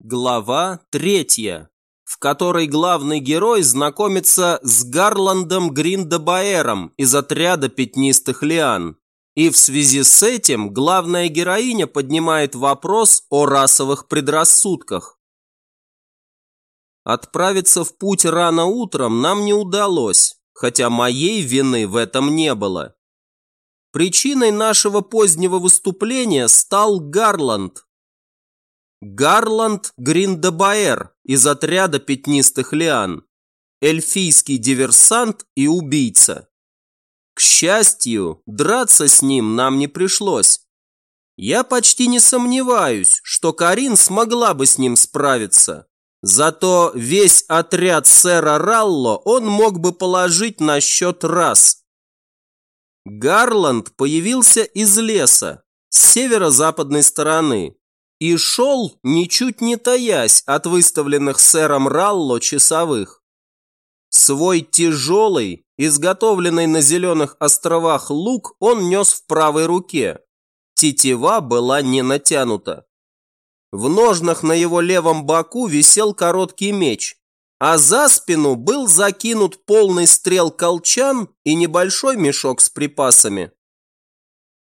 Глава третья, в которой главный герой знакомится с Гарландом Гриндебаэром из отряда пятнистых лиан. И в связи с этим главная героиня поднимает вопрос о расовых предрассудках. Отправиться в путь рано утром нам не удалось, хотя моей вины в этом не было. Причиной нашего позднего выступления стал Гарланд. Гарланд Гриндебаэр из отряда пятнистых лиан, эльфийский диверсант и убийца. К счастью, драться с ним нам не пришлось. Я почти не сомневаюсь, что Карин смогла бы с ним справиться. Зато весь отряд сэра Ралло он мог бы положить на счет раз. Гарланд появился из леса, с северо-западной стороны, и шел, ничуть не таясь от выставленных сэром Ралло часовых. Свой тяжелый, изготовленный на Зеленых островах лук он нес в правой руке. Тетива была не натянута. В ножнах на его левом боку висел короткий меч, а за спину был закинут полный стрел колчан и небольшой мешок с припасами.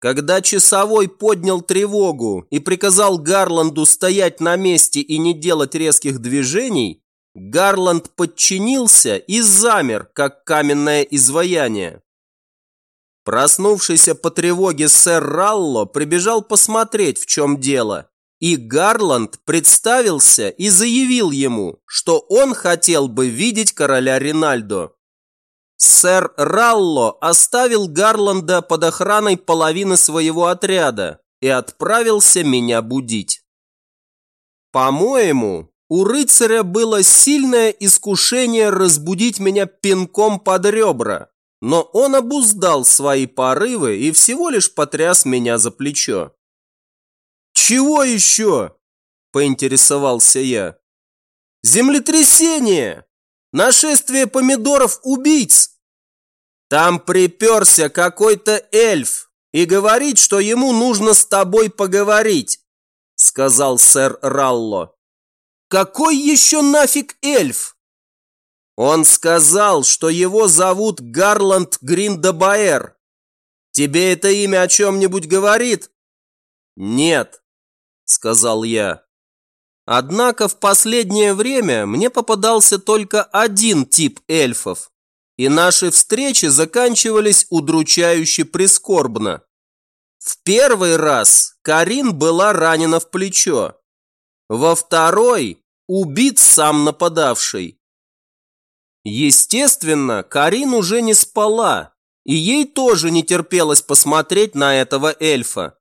Когда часовой поднял тревогу и приказал Гарланду стоять на месте и не делать резких движений, Гарланд подчинился и замер, как каменное изваяние. Проснувшийся по тревоге сэр Ралло прибежал посмотреть, в чем дело, и Гарланд представился и заявил ему, что он хотел бы видеть короля Ринальдо. Сэр Ралло оставил Гарланда под охраной половины своего отряда и отправился меня будить. По-моему, у рыцаря было сильное искушение разбудить меня пинком под ребра, но он обуздал свои порывы и всего лишь потряс меня за плечо. «Чего еще?» – поинтересовался я. «Землетрясение! Нашествие помидоров-убийц! Там приперся какой-то эльф и говорит, что ему нужно с тобой поговорить», – сказал сэр Ралло. «Какой еще нафиг эльф?» Он сказал, что его зовут Гарланд Гриндабаэр. Тебе это имя о чем-нибудь говорит? Нет сказал я. Однако в последнее время мне попадался только один тип эльфов, и наши встречи заканчивались удручающе прискорбно. В первый раз Карин была ранена в плечо, во второй убит сам нападавший. Естественно, Карин уже не спала, и ей тоже не терпелось посмотреть на этого эльфа.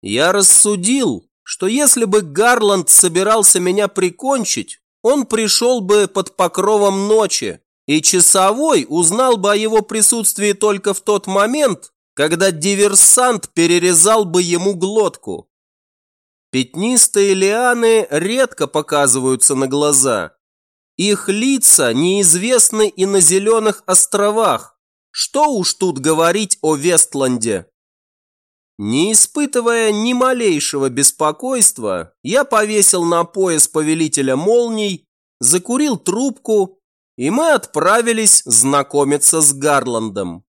Я рассудил, что если бы Гарланд собирался меня прикончить, он пришел бы под покровом ночи, и часовой узнал бы о его присутствии только в тот момент, когда диверсант перерезал бы ему глотку. Пятнистые лианы редко показываются на глаза. Их лица неизвестны и на Зеленых островах. Что уж тут говорить о Вестланде. Не испытывая ни малейшего беспокойства, я повесил на пояс повелителя молний, закурил трубку, и мы отправились знакомиться с Гарландом.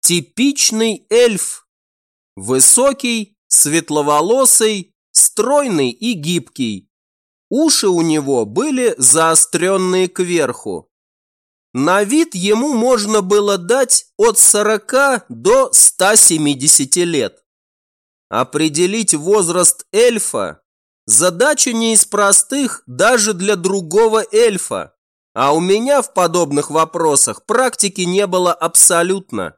Типичный эльф. Высокий, светловолосый, стройный и гибкий. Уши у него были заостренные кверху. На вид ему можно было дать от 40 до 170 лет. Определить возраст эльфа – задача не из простых даже для другого эльфа, а у меня в подобных вопросах практики не было абсолютно.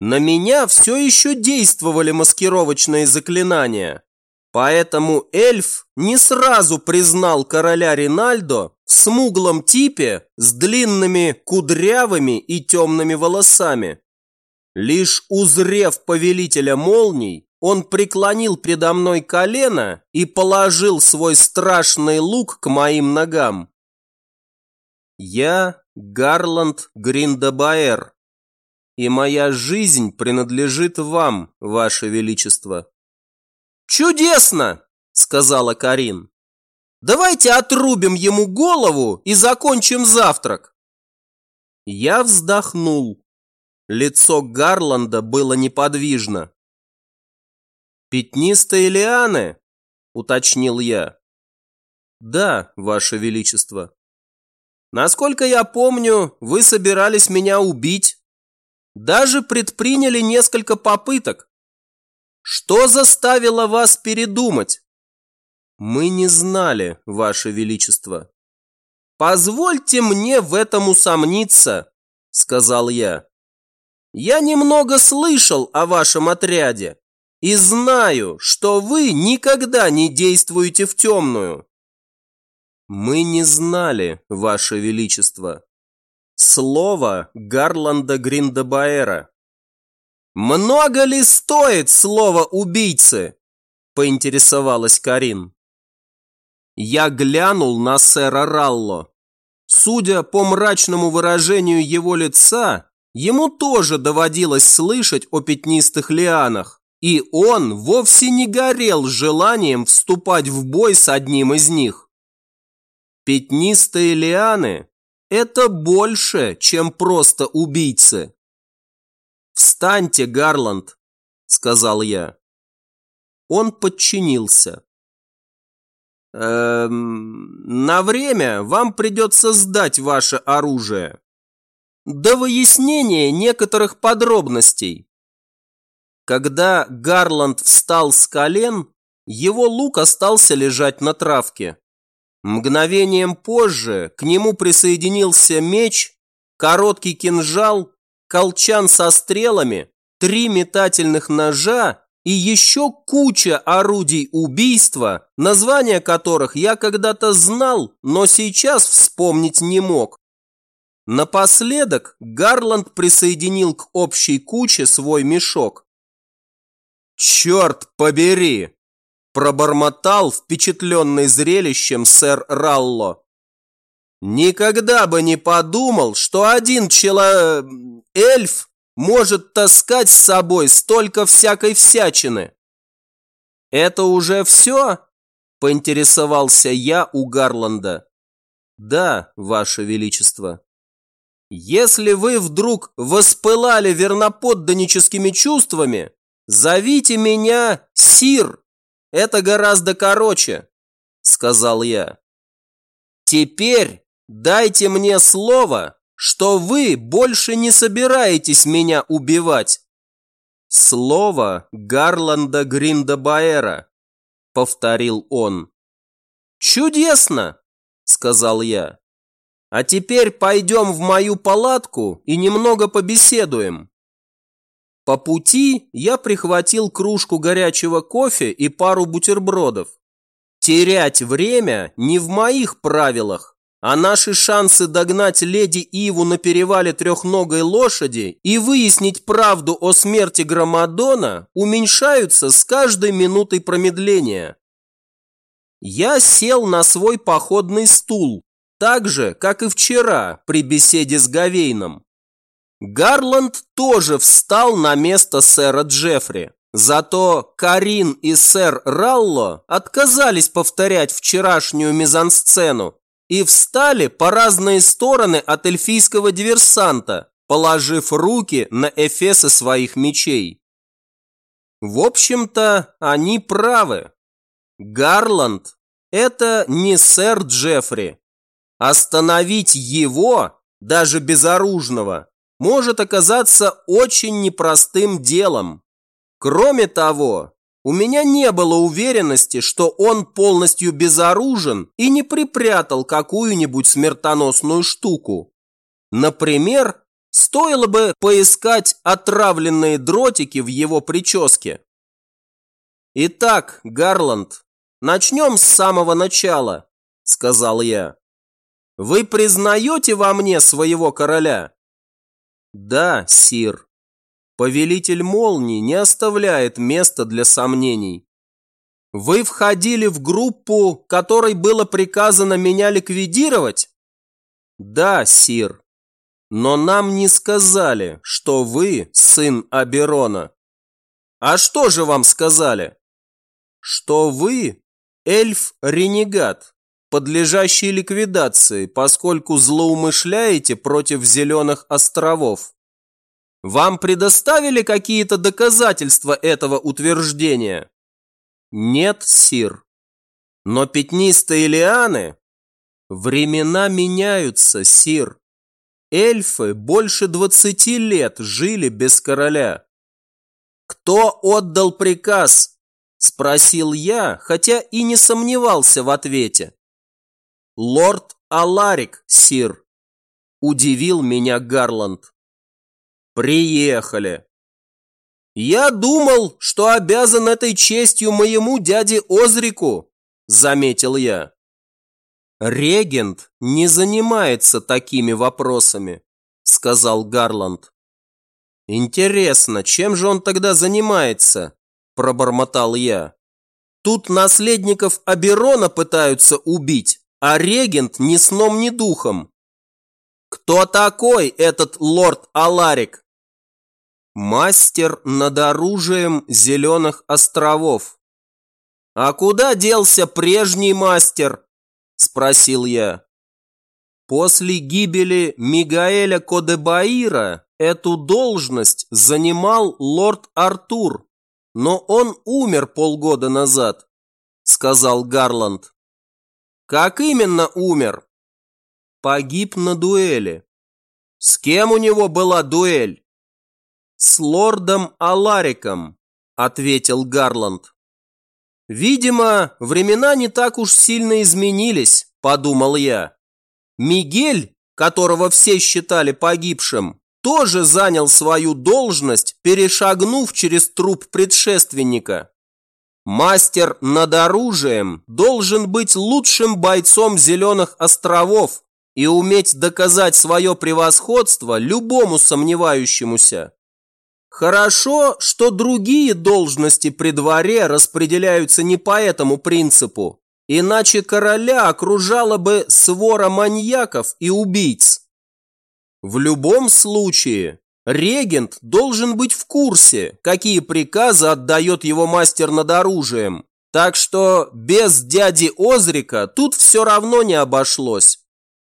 На меня все еще действовали маскировочные заклинания, поэтому эльф не сразу признал короля Ринальдо смуглом типе с длинными кудрявыми и темными волосами. Лишь узрев повелителя молний, он преклонил предо мной колено и положил свой страшный лук к моим ногам. Я Гарланд Гриндабаэр, и моя жизнь принадлежит вам, ваше величество. Чудесно! сказала Карин. Давайте отрубим ему голову и закончим завтрак. Я вздохнул. Лицо Гарланда было неподвижно. «Пятнистые лианы?» – уточнил я. «Да, Ваше Величество». «Насколько я помню, вы собирались меня убить. Даже предприняли несколько попыток. Что заставило вас передумать?» «Мы не знали, Ваше Величество». «Позвольте мне в этом усомниться», – сказал я. «Я немного слышал о вашем отряде и знаю, что вы никогда не действуете в темную». «Мы не знали, Ваше Величество». Слово Гарланда Гриндебаэра. «Много ли стоит слово убийцы?» – поинтересовалась Карин. Я глянул на сэра Ралло. Судя по мрачному выражению его лица, ему тоже доводилось слышать о пятнистых лианах, и он вовсе не горел желанием вступать в бой с одним из них. Пятнистые лианы – это больше, чем просто убийцы. «Встаньте, Гарланд», – сказал я. Он подчинился. Эм, на время вам придется сдать ваше оружие. До выяснения некоторых подробностей. Когда Гарланд встал с колен, его лук остался лежать на травке. Мгновением позже к нему присоединился меч, короткий кинжал, колчан со стрелами, три метательных ножа и еще куча орудий убийства, названия которых я когда-то знал, но сейчас вспомнить не мог. Напоследок Гарланд присоединил к общей куче свой мешок. «Черт побери!» – пробормотал впечатленный зрелищем сэр Ралло. «Никогда бы не подумал, что один чело... эльф может таскать с собой столько всякой всячины. Это уже все? Поинтересовался я у Гарланда. Да, Ваше Величество. Если вы вдруг воспылали верноподданническими чувствами, зовите меня Сир. Это гораздо короче, сказал я. Теперь дайте мне слово, что вы больше не собираетесь меня убивать. Слово Гарланда Гриндабаэра, повторил он. Чудесно, сказал я. А теперь пойдем в мою палатку и немного побеседуем. По пути я прихватил кружку горячего кофе и пару бутербродов. Терять время не в моих правилах а наши шансы догнать леди Иву на перевале трехногой лошади и выяснить правду о смерти Громадона уменьшаются с каждой минутой промедления. Я сел на свой походный стул, так же, как и вчера при беседе с Гавейном. Гарланд тоже встал на место сэра Джеффри. Зато Карин и сэр Ралло отказались повторять вчерашнюю мизансцену и встали по разные стороны от эльфийского диверсанта, положив руки на эфесы своих мечей. В общем-то, они правы. Гарланд – это не сэр Джеффри. Остановить его, даже безоружного, может оказаться очень непростым делом. Кроме того, у меня не было уверенности, что он полностью безоружен и не припрятал какую-нибудь смертоносную штуку. Например, стоило бы поискать отравленные дротики в его прическе. Итак, Гарланд, начнем с самого начала, сказал я. Вы признаете во мне своего короля? Да, сир. Повелитель молний не оставляет места для сомнений. Вы входили в группу, которой было приказано меня ликвидировать? Да, сир. Но нам не сказали, что вы сын Аберона. А что же вам сказали? Что вы эльф-ренегат, подлежащий ликвидации, поскольку злоумышляете против Зеленых островов. Вам предоставили какие-то доказательства этого утверждения? Нет, сир. Но пятнистые лианы... Времена меняются, сир. Эльфы больше двадцати лет жили без короля. Кто отдал приказ? Спросил я, хотя и не сомневался в ответе. Лорд Аларик, сир. Удивил меня Гарланд. Приехали. Я думал, что обязан этой честью моему дяде Озрику, заметил я. Регент не занимается такими вопросами, сказал Гарланд. Интересно, чем же он тогда занимается? пробормотал я. Тут наследников Аберона пытаются убить, а регент ни сном, ни духом. Кто такой этот лорд Аларик? Мастер над оружием Зеленых островов. «А куда делся прежний мастер?» – спросил я. После гибели Мигаэля Кодебаира эту должность занимал лорд Артур, но он умер полгода назад, сказал Гарланд. Как именно умер? Погиб на дуэли. С кем у него была дуэль? «С лордом Алариком», – ответил Гарланд. «Видимо, времена не так уж сильно изменились», – подумал я. Мигель, которого все считали погибшим, тоже занял свою должность, перешагнув через труп предшественника. Мастер над оружием должен быть лучшим бойцом Зеленых островов и уметь доказать свое превосходство любому сомневающемуся. Хорошо, что другие должности при дворе распределяются не по этому принципу, иначе короля окружала бы свора маньяков и убийц. В любом случае, регент должен быть в курсе, какие приказы отдает его мастер над оружием, так что без дяди Озрика тут все равно не обошлось.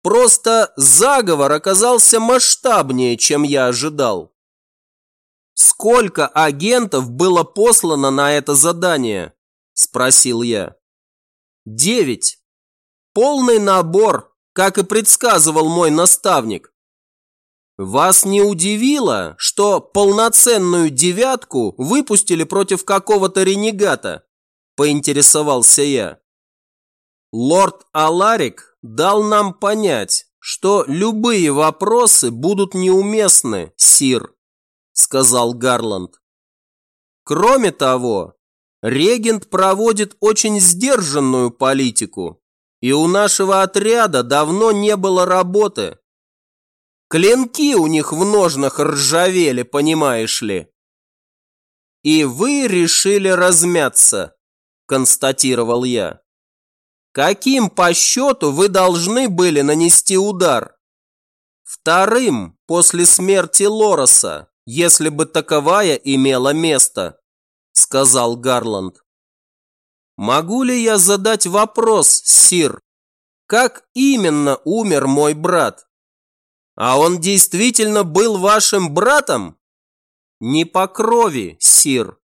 Просто заговор оказался масштабнее, чем я ожидал. «Сколько агентов было послано на это задание?» – спросил я. «Девять. Полный набор, как и предсказывал мой наставник. Вас не удивило, что полноценную девятку выпустили против какого-то ренегата?» – поинтересовался я. Лорд Аларик дал нам понять, что любые вопросы будут неуместны, Сир сказал Гарланд. Кроме того, регент проводит очень сдержанную политику, и у нашего отряда давно не было работы. Клинки у них в ножнах ржавели, понимаешь ли. И вы решили размяться, констатировал я. Каким по счету вы должны были нанести удар? Вторым после смерти Лороса если бы таковая имела место», – сказал Гарланд. «Могу ли я задать вопрос, Сир? Как именно умер мой брат? А он действительно был вашим братом?» «Не по крови, Сир,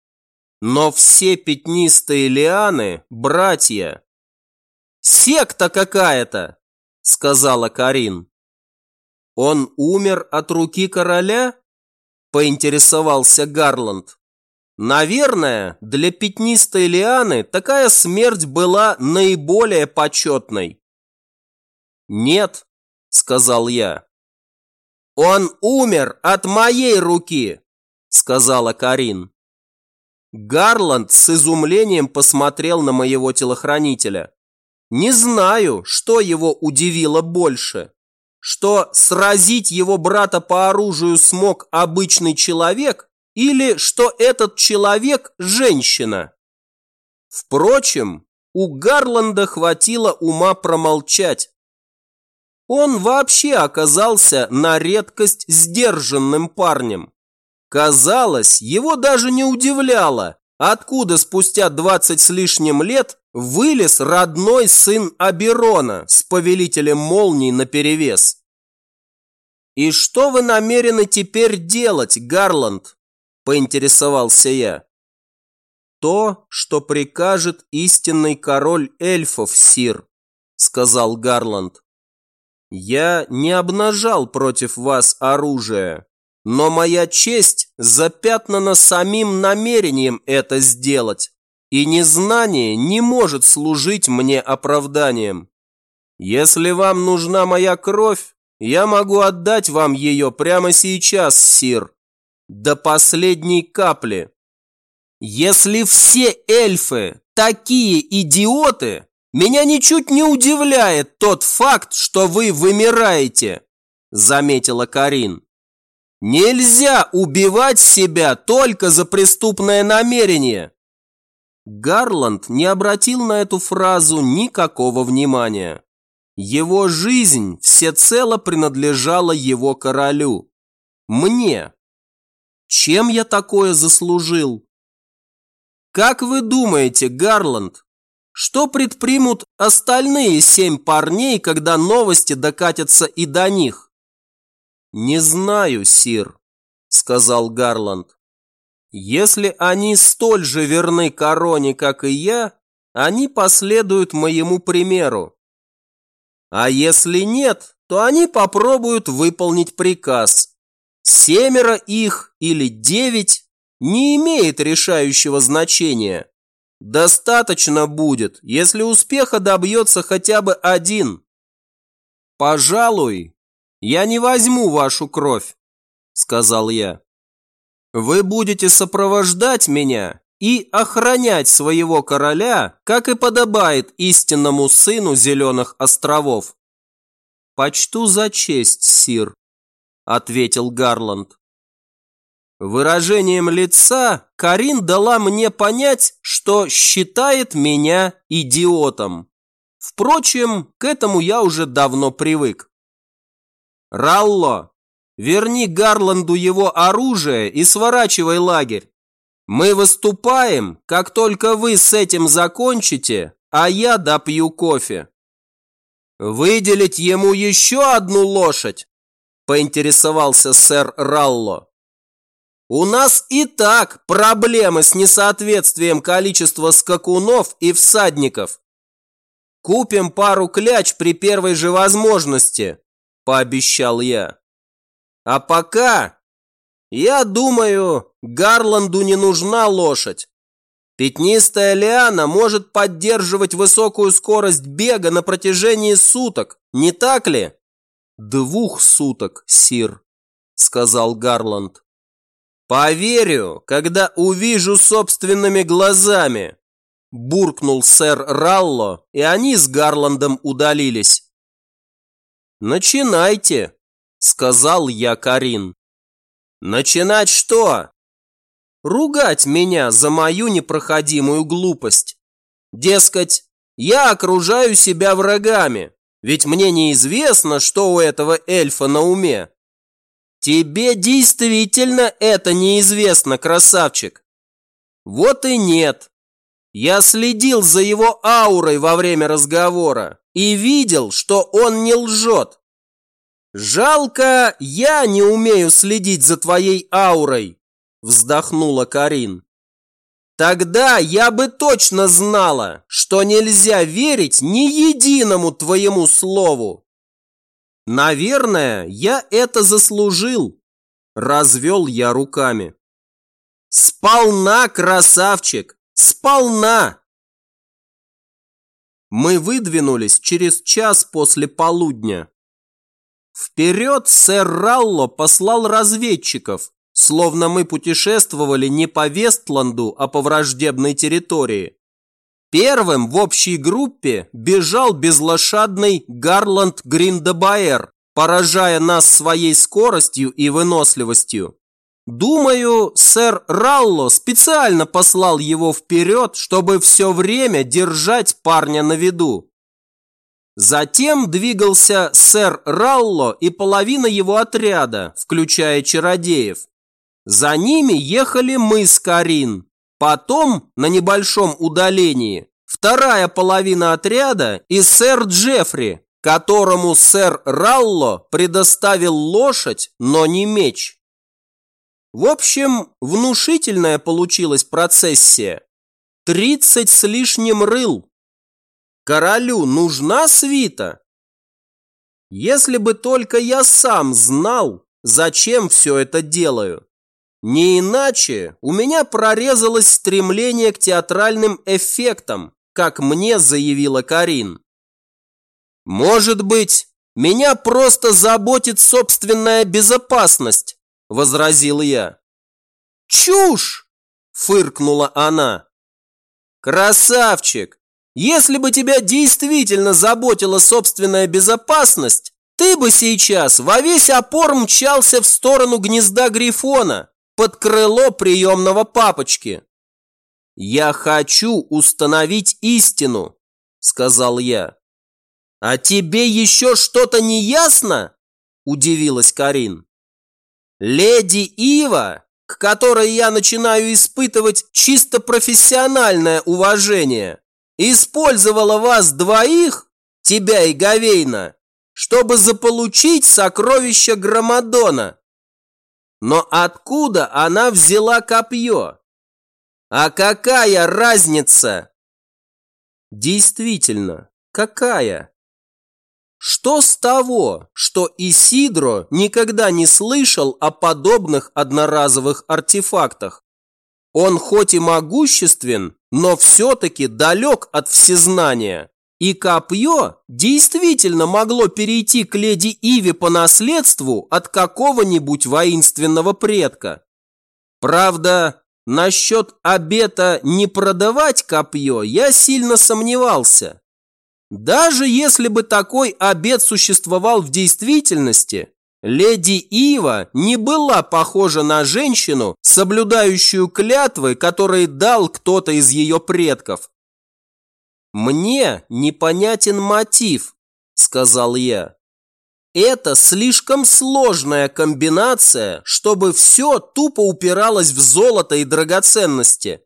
но все пятнистые лианы – братья». «Секта какая-то!» – сказала Карин. «Он умер от руки короля?» поинтересовался Гарланд. Наверное, для пятнистой лианы такая смерть была наиболее почетной. Нет, сказал я. Он умер от моей руки, сказала Карин. Гарланд с изумлением посмотрел на моего телохранителя. Не знаю, что его удивило больше что сразить его брата по оружию смог обычный человек или что этот человек – женщина. Впрочем, у Гарланда хватило ума промолчать. Он вообще оказался на редкость сдержанным парнем. Казалось, его даже не удивляло, откуда спустя двадцать с лишним лет вылез родной сын Аберона с повелителем молний наперевес. «И что вы намерены теперь делать, Гарланд?» – поинтересовался я. «То, что прикажет истинный король эльфов, Сир», – сказал Гарланд. «Я не обнажал против вас оружие, но моя честь запятнана самим намерением это сделать, и незнание не может служить мне оправданием. Если вам нужна моя кровь, я могу отдать вам ее прямо сейчас, Сир, до последней капли. Если все эльфы такие идиоты, меня ничуть не удивляет тот факт, что вы вымираете, заметила Карин. Нельзя убивать себя только за преступное намерение. Гарланд не обратил на эту фразу никакого внимания. Его жизнь всецело принадлежала его королю. Мне. Чем я такое заслужил? Как вы думаете, Гарланд, что предпримут остальные семь парней, когда новости докатятся и до них? Не знаю, Сир, сказал Гарланд. Если они столь же верны короне, как и я, они последуют моему примеру. А если нет, то они попробуют выполнить приказ. Семеро их или девять не имеет решающего значения. Достаточно будет, если успеха добьется хотя бы один. «Пожалуй, я не возьму вашу кровь», — сказал я. «Вы будете сопровождать меня и охранять своего короля, как и подобает истинному сыну Зеленых островов. «Почту за честь, сир», — ответил Гарланд. Выражением лица Карин дала мне понять, что считает меня идиотом. Впрочем, к этому я уже давно привык. «Ралло, верни Гарланду его оружие и сворачивай лагерь. Мы выступаем, как только вы с этим закончите, а я допью кофе. Выделить ему еще одну лошадь? Поинтересовался сэр Ралло. У нас и так проблемы с несоответствием количества скакунов и всадников. Купим пару кляч при первой же возможности, пообещал я. А пока я думаю, Гарланду не нужна лошадь. Пятнистая лиана может поддерживать высокую скорость бега на протяжении суток, не так ли? Двух суток, сир, сказал Гарланд. Поверю, когда увижу собственными глазами, буркнул сэр Ралло, и они с Гарландом удалились. Начинайте, сказал я Карин. Начинать что? Ругать меня за мою непроходимую глупость. Дескать, я окружаю себя врагами, ведь мне неизвестно, что у этого эльфа на уме. Тебе действительно это неизвестно, красавчик. Вот и нет. Я следил за его аурой во время разговора и видел, что он не лжет. «Жалко, я не умею следить за твоей аурой», – вздохнула Карин. «Тогда я бы точно знала, что нельзя верить ни единому твоему слову». «Наверное, я это заслужил», – развел я руками. «Сполна, красавчик, сполна!» Мы выдвинулись через час после полудня. Вперед сэр Ралло послал разведчиков, словно мы путешествовали не по Вестланду, а по враждебной территории. Первым в общей группе бежал безлошадный Гарланд Гриндебаэр, поражая нас своей скоростью и выносливостью. Думаю, сэр Ралло специально послал его вперед, чтобы все время держать парня на виду. Затем двигался сэр Ралло и половина его отряда, включая чародеев. За ними ехали мы с Карин. Потом, на небольшом удалении, вторая половина отряда и сэр Джеффри, которому сэр Ралло предоставил лошадь, но не меч. В общем, внушительная получилась процессия. Тридцать с лишним рыл. Королю нужна свита? Если бы только я сам знал, зачем все это делаю. Не иначе у меня прорезалось стремление к театральным эффектам, как мне заявила Карин. Может быть, меня просто заботит собственная безопасность, возразил я. Чушь! фыркнула она. Красавчик! Если бы тебя действительно заботила собственная безопасность, ты бы сейчас во весь опор мчался в сторону гнезда Грифона, под крыло приемного папочки. «Я хочу установить истину», – сказал я. «А тебе еще что-то не ясно?» – удивилась Карин. «Леди Ива, к которой я начинаю испытывать чисто профессиональное уважение, использовала вас двоих, тебя и Гавейна, чтобы заполучить сокровища Громадона. Но откуда она взяла копье? А какая разница? Действительно, какая? Что с того, что Исидро никогда не слышал о подобных одноразовых артефактах? Он хоть и могуществен, но все-таки далек от всезнания. И копье действительно могло перейти к леди Иве по наследству от какого-нибудь воинственного предка. Правда, насчет обета не продавать копье я сильно сомневался. Даже если бы такой обет существовал в действительности, леди Ива не была похожа на женщину, соблюдающую клятвы, которые дал кто-то из ее предков. «Мне непонятен мотив», – сказал я. «Это слишком сложная комбинация, чтобы все тупо упиралось в золото и драгоценности.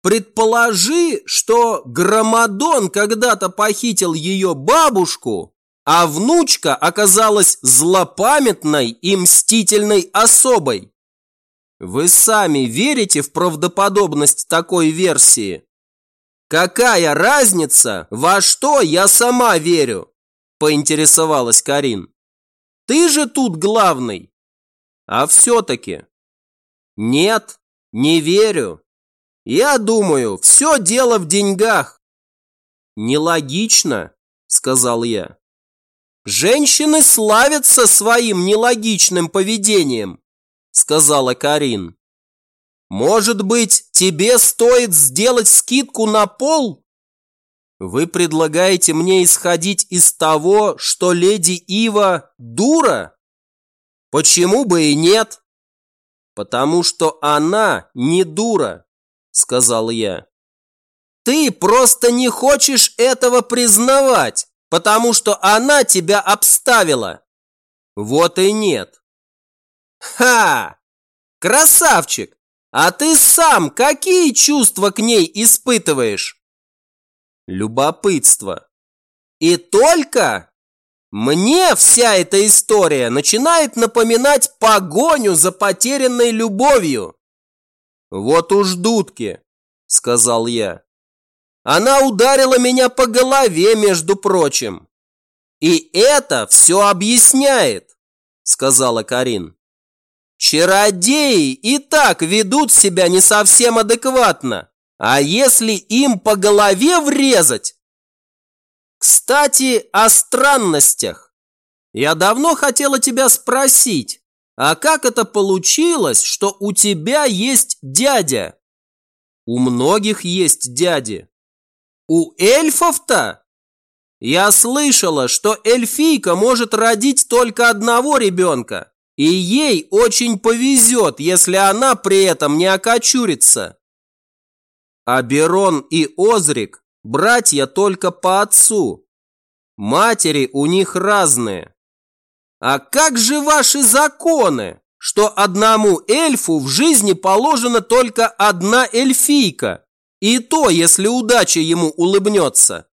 Предположи, что Громадон когда-то похитил ее бабушку, а внучка оказалась злопамятной и мстительной особой. Вы сами верите в правдоподобность такой версии? «Какая разница, во что я сама верю?» – поинтересовалась Карин. «Ты же тут главный!» «А все-таки...» «Нет, не верю. Я думаю, все дело в деньгах». «Нелогично», – сказал я. «Женщины славятся своим нелогичным поведением», – сказала Карин. Может быть, тебе стоит сделать скидку на пол? Вы предлагаете мне исходить из того, что леди Ива дура? Почему бы и нет? Потому что она не дура, сказал я. Ты просто не хочешь этого признавать, потому что она тебя обставила. Вот и нет. Ха! Красавчик! А ты сам какие чувства к ней испытываешь? Любопытство. И только? Мне вся эта история начинает напоминать погоню за потерянной любовью. Вот уж дудки, сказал я. Она ударила меня по голове, между прочим. И это все объясняет, сказала Карин. Чародеи и так ведут себя не совсем адекватно. А если им по голове врезать? Кстати, о странностях. Я давно хотела тебя спросить, а как это получилось, что у тебя есть дядя? У многих есть дяди. У эльфов-то? Я слышала, что эльфийка может родить только одного ребенка. И ей очень повезет, если она при этом не окочурится. Аберон и Озрик – братья только по отцу. Матери у них разные. А как же ваши законы? что одному эльфу в жизни положена только одна эльфийка, и то, если удача ему улыбнется.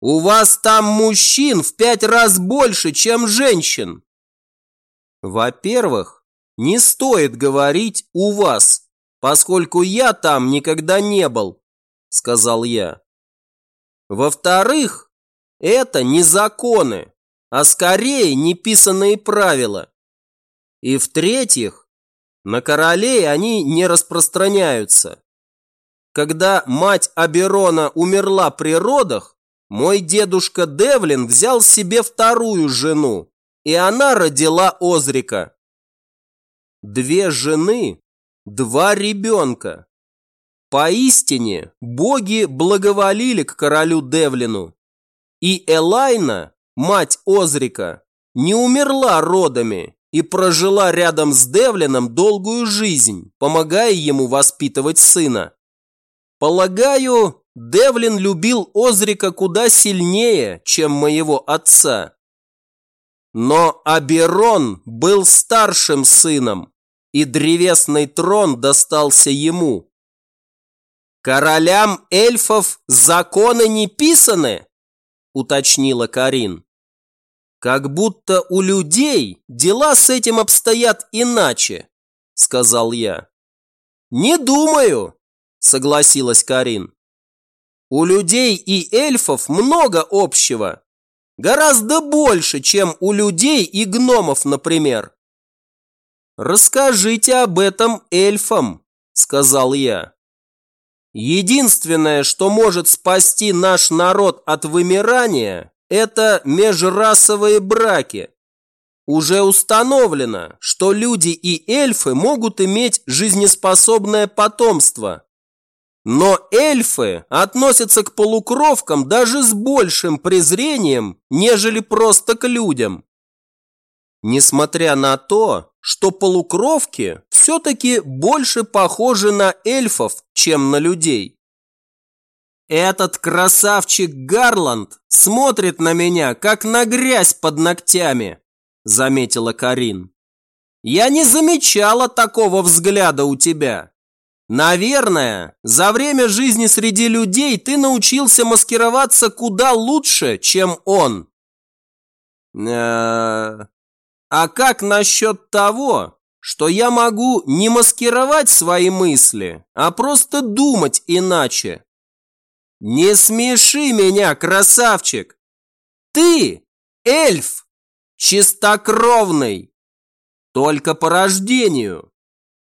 У вас там мужчин в пять раз больше, чем женщин. Во-первых, не стоит говорить «у вас», поскольку я там никогда не был, сказал я. Во-вторых, это не законы, а скорее неписанные правила. И в-третьих, на королей они не распространяются. Когда мать Аберона умерла при родах, мой дедушка Девлин взял себе вторую жену, и она родила Озрика. Две жены, два ребенка. Поистине, боги благоволили к королю Девлину. И Элайна, мать Озрика, не умерла родами и прожила рядом с Девлином долгую жизнь, помогая ему воспитывать сына. Полагаю, Девлин любил Озрика куда сильнее, чем моего отца. Но Аберон был старшим сыном, и древесный трон достался ему. «Королям эльфов законы не писаны?» – уточнила Карин. «Как будто у людей дела с этим обстоят иначе», – сказал я. «Не думаю», – согласилась Карин. «У людей и эльфов много общего. Гораздо больше, чем у людей и гномов, например. «Расскажите об этом эльфам», – сказал я. «Единственное, что может спасти наш народ от вымирания, это межрасовые браки. Уже установлено, что люди и эльфы могут иметь жизнеспособное потомство. Но эльфы относятся к полукровкам даже с большим презрением, нежели просто к людям. Несмотря на то, что полукровки все-таки больше похожи на эльфов, чем на людей. Этот красавчик Гарланд смотрит на меня, как на грязь под ногтями, заметила Карин. Я не замечала такого взгляда у тебя. Наверное, за время жизни среди людей ты научился маскироваться куда лучше, чем он. Э, а как насчет того, что я могу не маскировать свои мысли, а просто думать иначе? Не смеши меня, красавчик! Ты эльф, чистокровный, только по рождению.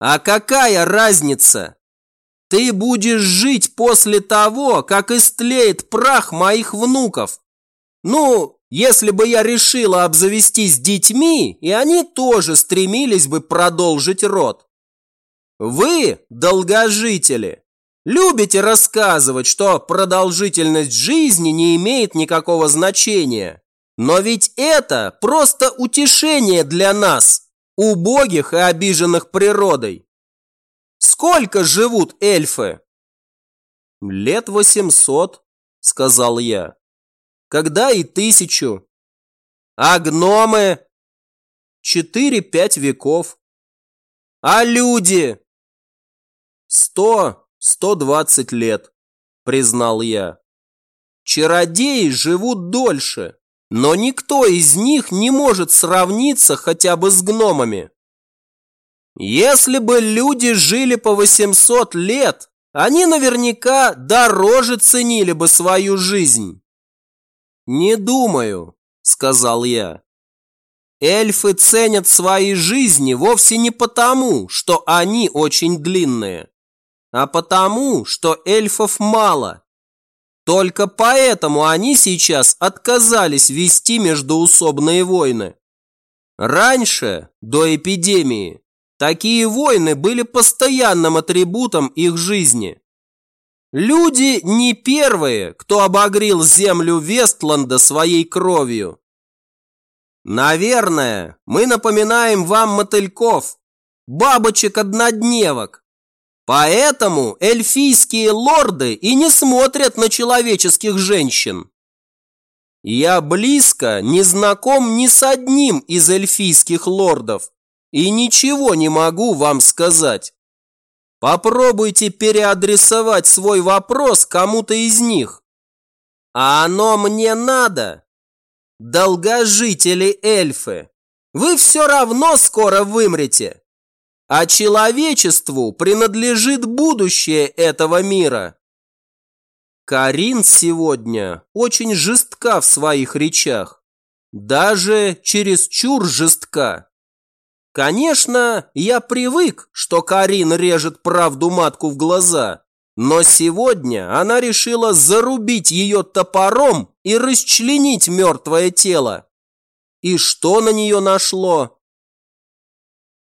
А какая разница? Ты будешь жить после того, как истлеет прах моих внуков. Ну, если бы я решила обзавестись детьми, и они тоже стремились бы продолжить род. Вы, долгожители, любите рассказывать, что продолжительность жизни не имеет никакого значения. Но ведь это просто утешение для нас, убогих и обиженных природой. Сколько живут эльфы? Лет восемьсот, сказал я когда и тысячу. А гномы? Четыре-пять веков. А люди? Сто, сто двадцать лет, признал я. Чародеи живут дольше, но никто из них не может сравниться хотя бы с гномами. Если бы люди жили по 800 лет, они наверняка дороже ценили бы свою жизнь. «Не думаю», – сказал я. Эльфы ценят свои жизни вовсе не потому, что они очень длинные, а потому, что эльфов мало. Только поэтому они сейчас отказались вести междоусобные войны. Раньше, до эпидемии, такие войны были постоянным атрибутом их жизни. Люди не первые, кто обогрел землю Вестланда своей кровью. Наверное, мы напоминаем вам мотыльков, бабочек-однодневок. Поэтому эльфийские лорды и не смотрят на человеческих женщин. Я близко не знаком ни с одним из эльфийских лордов, и ничего не могу вам сказать. Попробуйте переадресовать свой вопрос кому-то из них. А оно мне надо. Долгожители эльфы, вы все равно скоро вымрете. А человечеству принадлежит будущее этого мира. Карин сегодня очень жестка в своих речах. Даже чересчур жестка. Конечно, я привык, что Карин режет правду матку в глаза, но сегодня она решила зарубить ее топором и расчленить мертвое тело. И что на нее нашло?